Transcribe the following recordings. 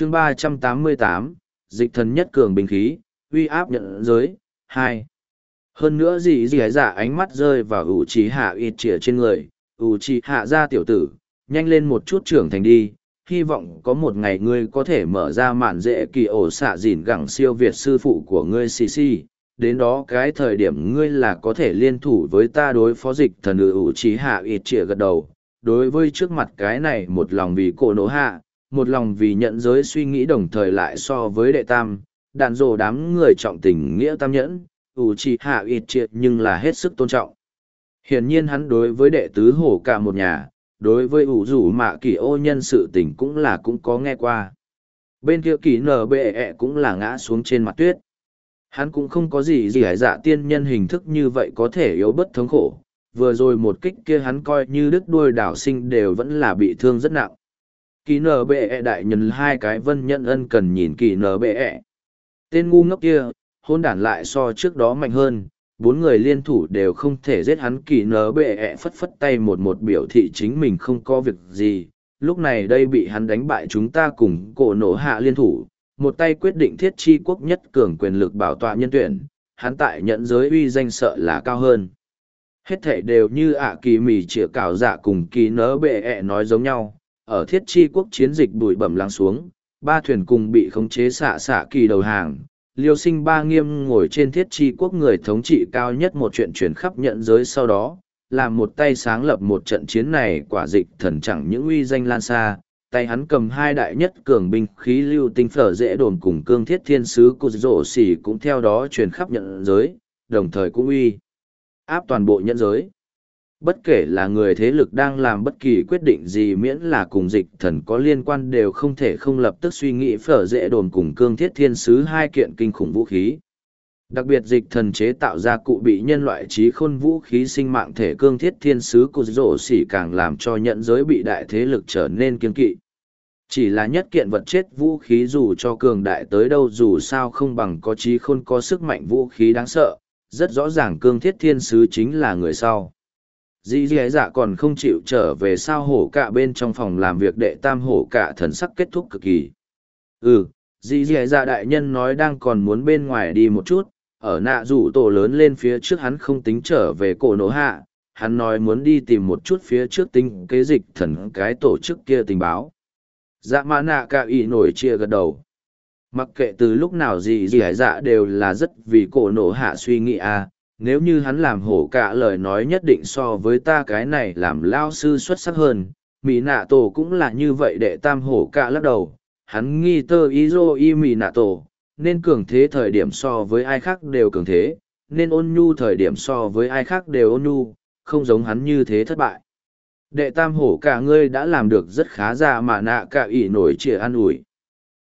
chương ba trăm tám mươi tám, dịch thần nhất cường bình khí, uy áp nhận giới, hai. Hơn nữa gì gì ấy dạ ánh mắt rơi vào ủ trí hạ ít chĩa trên người, ủ trí hạ ra tiểu tử, nhanh lên một chút trưởng thành đi, hy vọng có một ngày ngươi có thể mở ra mạn dễ kỳ ổ xạ dìn gẳng siêu việt sư phụ của ngươi xì xì. Đến đó cái thời điểm ngươi là có thể liên thủ với ta đối phó dịch thần ủ trí hạ ít chĩa gật đầu. Đối với trước mặt cái này một lòng vì cổ nổ hạ một lòng vì nhận giới suy nghĩ đồng thời lại so với đệ tam, đàn rồ đám người trọng tình nghĩa tam nhẫn, ủ chỉ hạ ít triệt nhưng là hết sức tôn trọng. Hiển nhiên hắn đối với đệ tứ hổ cả một nhà, đối với ủ rủ mạ kỳ ô nhân sự tình cũng là cũng có nghe qua. Bên kia kỳ nở bệ ẹ cũng là ngã xuống trên mặt tuyết. Hắn cũng không có gì gì hải dạ tiên nhân hình thức như vậy có thể yếu bất thống khổ. Vừa rồi một kích kia hắn coi như đứt đuôi đảo sinh đều vẫn là bị thương rất nặng kỳ nở bệ e đại nhân hai cái vân nhân ân cần nhìn kỳ nở bệ e tên ngu ngốc kia, hôn đản lại so trước đó mạnh hơn, bốn người liên thủ đều không thể giết hắn. Kỳ nở bệ e phất phất tay một một biểu thị chính mình không có việc gì, lúc này đây bị hắn đánh bại chúng ta cùng cổ nổ hạ liên thủ. Một tay quyết định thiết chi quốc nhất cường quyền lực bảo tọa nhân tuyển, hắn tại nhận giới uy danh sợ là cao hơn. Hết thể đều như ạ kỳ mì chĩa cào dạ cùng kỳ nở bệ ẹ nói giống nhau ở thiết chi quốc chiến dịch bụi bẩm lắng xuống, ba thuyền cùng bị khống chế xạ xạ kỳ đầu hàng. Liêu sinh ba nghiêm ngồi trên thiết chi quốc người thống trị cao nhất một chuyện truyền khắp nhận giới sau đó, làm một tay sáng lập một trận chiến này quả dịch thần chẳng những uy danh lan xa. Tay hắn cầm hai đại nhất cường binh khí lưu tinh phở dễ đồn cùng cương thiết thiên sứ của rổ xỉ cũng theo đó truyền khắp nhận giới, đồng thời cũng uy áp toàn bộ nhận giới bất kể là người thế lực đang làm bất kỳ quyết định gì miễn là cùng dịch thần có liên quan đều không thể không lập tức suy nghĩ phở dễ đồn cùng cương thiết thiên sứ hai kiện kinh khủng vũ khí. Đặc biệt dịch thần chế tạo ra cụ bị nhân loại trí khôn vũ khí sinh mạng thể cương thiết thiên sứ của rổ xỉ càng làm cho nhận giới bị đại thế lực trở nên kiên kỵ. Chỉ là nhất kiện vật chết vũ khí dù cho cường đại tới đâu dù sao không bằng có trí khôn có sức mạnh vũ khí đáng sợ, rất rõ ràng cương thiết thiên sứ chính là người sau dì dì dạ còn không chịu trở về sao hổ cả bên trong phòng làm việc đệ tam hổ cả thần sắc kết thúc cực kỳ. Ừ dì dì dạ đại nhân nói đang còn muốn bên ngoài đi một chút, ở nạ rủ tổ lớn lên phía trước hắn không tính trở về cổ nổ hạ, hắn nói muốn đi tìm một chút phía trước tính kế dịch thần cái tổ chức kia tình báo. Dạ mã nạ cả ỵ nổi chia gật đầu. Mặc kệ từ lúc nào gì gì hải dạ đều là rất vì cổ nổ hạ suy nghĩ à nếu như hắn làm hổ cả lời nói nhất định so với ta cái này làm lao sư xuất sắc hơn, mỹ nạ tổ cũng là như vậy để tam hổ cả lắc đầu. Hắn nghi tơ ý dô y mỹ nạ tổ, nên cường thế thời điểm so với ai khác đều cường thế, nên ôn nhu thời điểm so với ai khác đều ôn nhu, không giống hắn như thế thất bại. Đệ tam hổ cả ngươi đã làm được rất khá ra mà nạ cả ỷ nổi chĩa an ủi.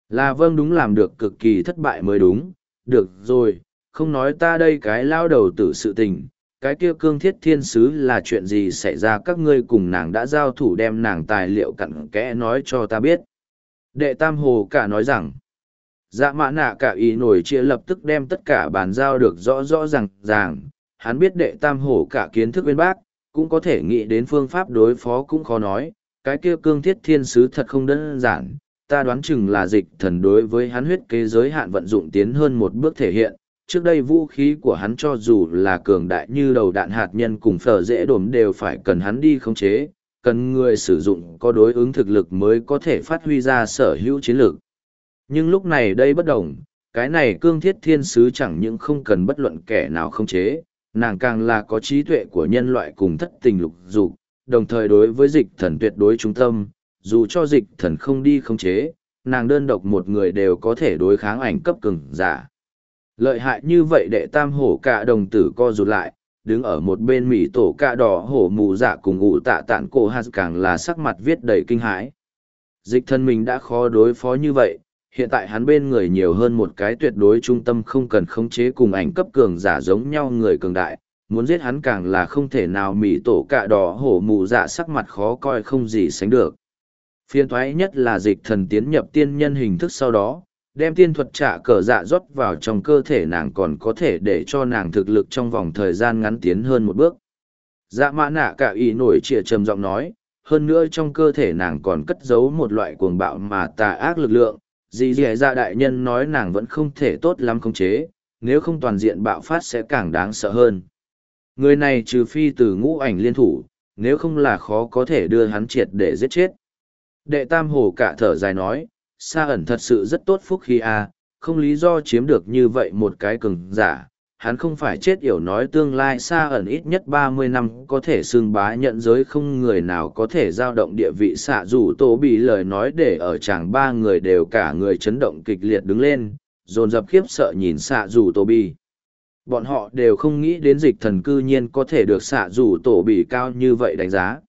Là vâng đúng làm được cực kỳ thất bại mới đúng. Được rồi không nói ta đây cái lao đầu tử sự tình, cái kia cương thiết thiên sứ là chuyện gì xảy ra các ngươi cùng nàng đã giao thủ đem nàng tài liệu cặn kẽ nói cho ta biết. Đệ Tam Hồ cả nói rằng, dạ mã nạ cả ý nổi chia lập tức đem tất cả bàn giao được rõ rõ ràng ràng, hắn biết đệ Tam Hồ cả kiến thức bên bác, cũng có thể nghĩ đến phương pháp đối phó cũng khó nói, cái kia cương thiết thiên sứ thật không đơn giản. Ta đoán chừng là dịch thần đối với hắn huyết kế giới hạn vận dụng tiến hơn một bước thể hiện, trước đây vũ khí của hắn cho dù là cường đại như đầu đạn hạt nhân cùng phở dễ đổm đều phải cần hắn đi khống chế, cần người sử dụng có đối ứng thực lực mới có thể phát huy ra sở hữu chiến lược. Nhưng lúc này đây bất đồng, cái này cương thiết thiên sứ chẳng những không cần bất luận kẻ nào khống chế, nàng càng là có trí tuệ của nhân loại cùng thất tình lục dục, đồng thời đối với dịch thần tuyệt đối trung tâm, dù cho dịch thần không đi khống chế, nàng đơn độc một người đều có thể đối kháng ảnh cấp cường giả. Lợi hại như vậy đệ tam hổ cả đồng tử co rụt lại, đứng ở một bên mỹ tổ cạ đỏ hổ mù dạ cùng ụ tạ tản cổ hạt càng là sắc mặt viết đầy kinh hãi. Dịch thân mình đã khó đối phó như vậy, hiện tại hắn bên người nhiều hơn một cái tuyệt đối trung tâm không cần khống chế cùng ảnh cấp cường giả giống nhau người cường đại, muốn giết hắn càng là không thể nào mỹ tổ cạ đỏ hổ mù dạ sắc mặt khó coi không gì sánh được. Phiên thoái nhất là dịch thần tiến nhập tiên nhân hình thức sau đó, đem tiên thuật trả cờ dạ rót vào trong cơ thể nàng còn có thể để cho nàng thực lực trong vòng thời gian ngắn tiến hơn một bước. Dạ mã nạ cả ý nổi trịa trầm giọng nói, hơn nữa trong cơ thể nàng còn cất giấu một loại cuồng bạo mà tà ác lực lượng, dì dì dạ đại nhân nói nàng vẫn không thể tốt lắm khống chế, nếu không toàn diện bạo phát sẽ càng đáng sợ hơn. Người này trừ phi từ ngũ ảnh liên thủ, nếu không là khó có thể đưa hắn triệt để giết chết. Đệ tam hồ cả thở dài nói, Sa ẩn thật sự rất tốt phúc khi a, không lý do chiếm được như vậy một cái cường giả. Hắn không phải chết yểu nói tương lai Sa ẩn ít nhất ba mươi năm có thể xương bá nhận giới không người nào có thể giao động địa vị xạ dù tổ bị lời nói để ở chàng ba người đều cả người chấn động kịch liệt đứng lên, dồn dập khiếp sợ nhìn xạ dù tổ bị. Bọn họ đều không nghĩ đến dịch thần cư nhiên có thể được xạ dù tổ bị cao như vậy đánh giá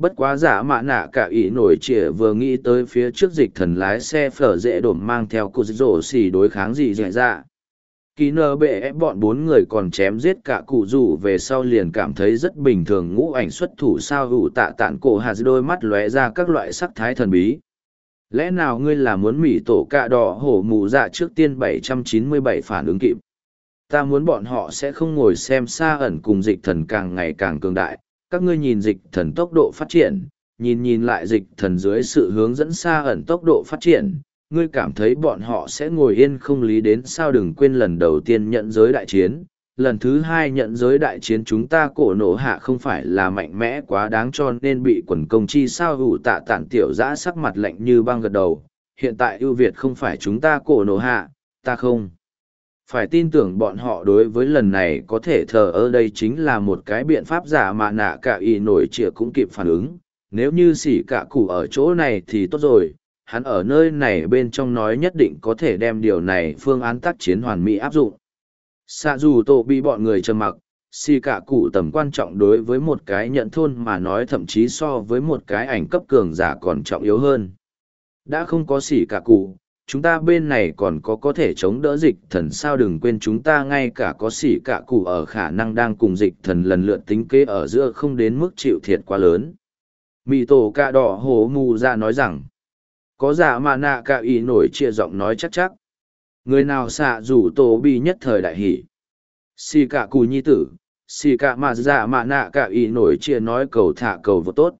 bất quá giả mạ nạ cả ý nổi trịa vừa nghĩ tới phía trước dịch thần lái xe phở dễ đổm mang theo cô rổ xỉ đối kháng gì dạy ra kỳ nơ bệ ép bọn bốn người còn chém giết cả cụ rủ về sau liền cảm thấy rất bình thường ngũ ảnh xuất thủ sao hữu tạ tản cổ hạt đôi mắt lóe ra các loại sắc thái thần bí. Lẽ nào ngươi là muốn mỉ tổ cạ đỏ hổ mù dạ trước tiên 797 phản ứng kịp? Ta muốn bọn họ sẽ không ngồi xem xa ẩn cùng dịch thần càng ngày càng cường đại các ngươi nhìn dịch thần tốc độ phát triển, nhìn nhìn lại dịch thần dưới sự hướng dẫn xa ẩn tốc độ phát triển, ngươi cảm thấy bọn họ sẽ ngồi yên không lý đến sao đừng quên lần đầu tiên nhận giới đại chiến. Lần thứ hai nhận giới đại chiến chúng ta cổ nổ hạ không phải là mạnh mẽ quá đáng cho nên bị quần công chi sao hủ tạ tản tiểu giã sắc mặt lạnh như băng gật đầu. Hiện tại ưu Việt không phải chúng ta cổ nổ hạ, ta không phải tin tưởng bọn họ đối với lần này có thể thờ ơ đây chính là một cái biện pháp giả mà nạ cả y nổi trịa cũng kịp phản ứng. Nếu như xỉ cả cụ ở chỗ này thì tốt rồi. Hắn ở nơi này bên trong nói nhất định có thể đem điều này phương án tác chiến hoàn mỹ áp dụng. Xạ dù tổ bị bọn người trầm mặc xì cả cụ tầm quan trọng đối với một cái nhận thôn mà nói thậm chí so với một cái ảnh cấp cường giả còn trọng yếu hơn. Đã không có xỉ cả cụ chúng ta bên này còn có có thể chống đỡ dịch thần sao đừng quên chúng ta ngay cả có xỉ cả cụ ở khả năng đang cùng dịch thần lần lượt tính kế ở giữa không đến mức chịu thiệt quá lớn. Mì tổ cạ đỏ hổ mù ra nói rằng, có giả mà nạ cạ ý nổi chia giọng nói chắc chắc. Người nào xạ rủ tổ bi nhất thời đại hỷ. Xì cả cụ nhi tử, xì cả mà giả mà nạ cạ ý nổi chia nói cầu thả cầu vô tốt.